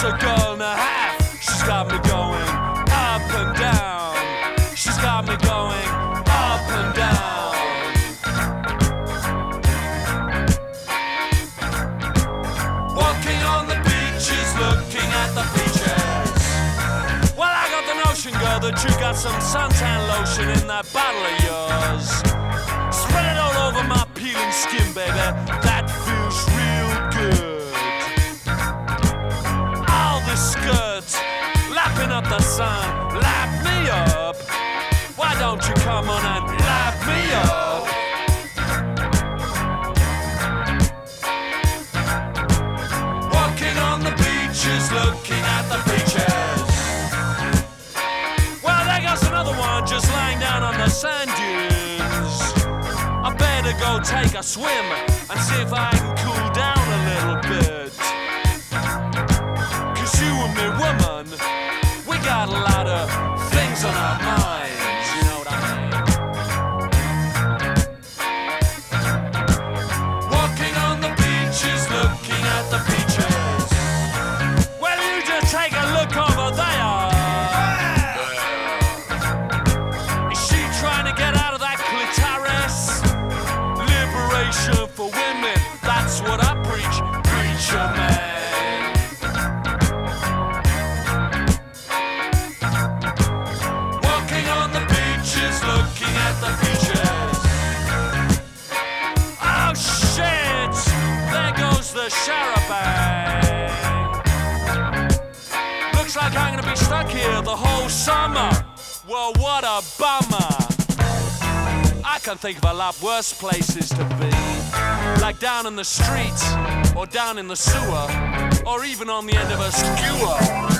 She's a girl and a half. She's got me going up and down. She's got me going up and down. Walking on the beaches, looking at the beaches. Well, I got the notion, girl, that you got some suntan lotion in that bottle of yours. Spread it all over my peeling skin, baby. That sun, lap me up. Why don't you come on and lap me up? Walking on the beaches, looking at the beaches. Well, there goes another one just lying down on the sand dunes. I better go take a swim and see if I can cool down a little bit. For women, that's what I preach, preacher man. Walking on the beaches, looking at the beaches. Oh shit! There goes the charabanc. Looks like I'm gonna be stuck here the whole summer. Well, what a bummer. I can think of a lot worse places to be. Like down in the streets, or down in the sewer, or even on the end of a skewer.